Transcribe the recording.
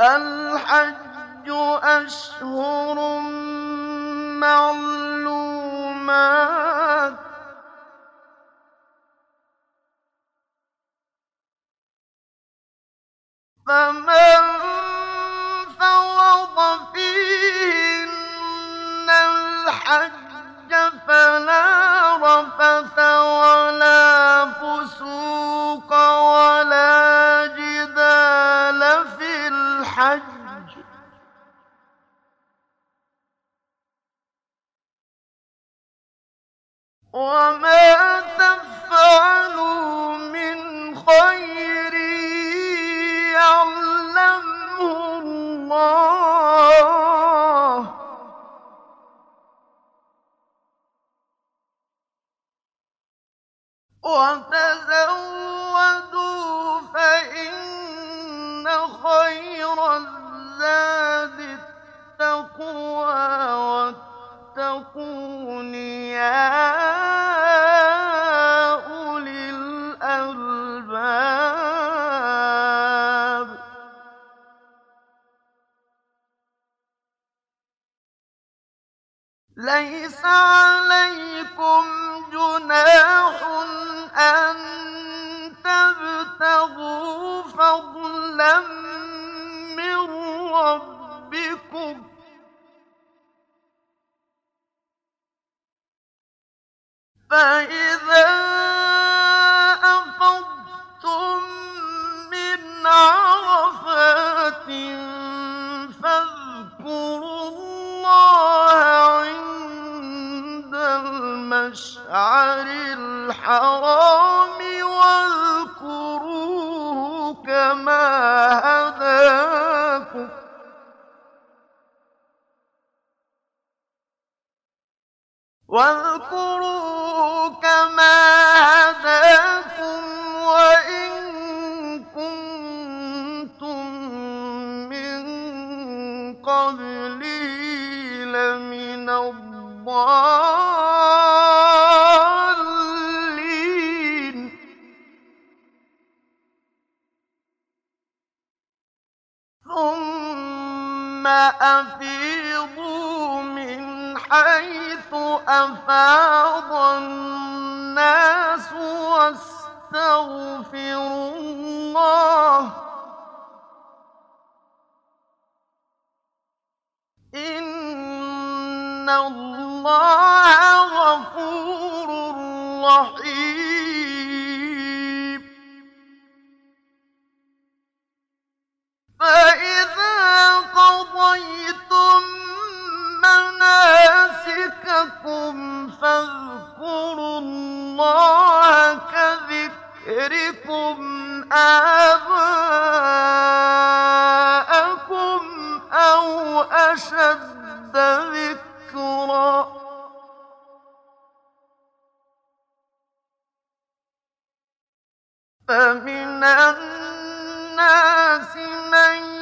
الْحَجُّ أَشْهُرٌ مَّعْلُومَاتٌ ۚ. فَمَن وَمَا تَفْعَلُوا مِنْ خَيْرٍ يَعْلَمْهُ اللَّهُ ۗ وَتَزَوَّدُوا فَإِنَّ خَيْرَ الزَّادِ التَّقْوَىٰ ۚ وَاتَّقُونِ يَا أُولِي الْأَلْبَابِ. لَيْسَ عَلَيْكُمْ رَّبِّكُمْ ۚ. فَإِذَا أَفَضْتُم مِّنْ عَرَفَاتٍ فَاذْكُرُوا اللَّهَ عِندَ الْمَشْعَرِ الْحَرَامِ. كَمَا هَدَاكُمْ وَإِن كُنتُم مِّن لَمِنَ الضَّالِّينَ. ثُمَّ مِنْ حَيْثُ أَفَاضَ النَّاسُ اللَّهَ ۚ. إِنَّ اللَّهَ غَفُورٌ رَّحِيمٌ. كَذِكْرِكُمْ آبَاءَكُمْ أَوْ أَشَدَّ ذِكْرًا ۗ. فَمِنَ النَّاسِ مَن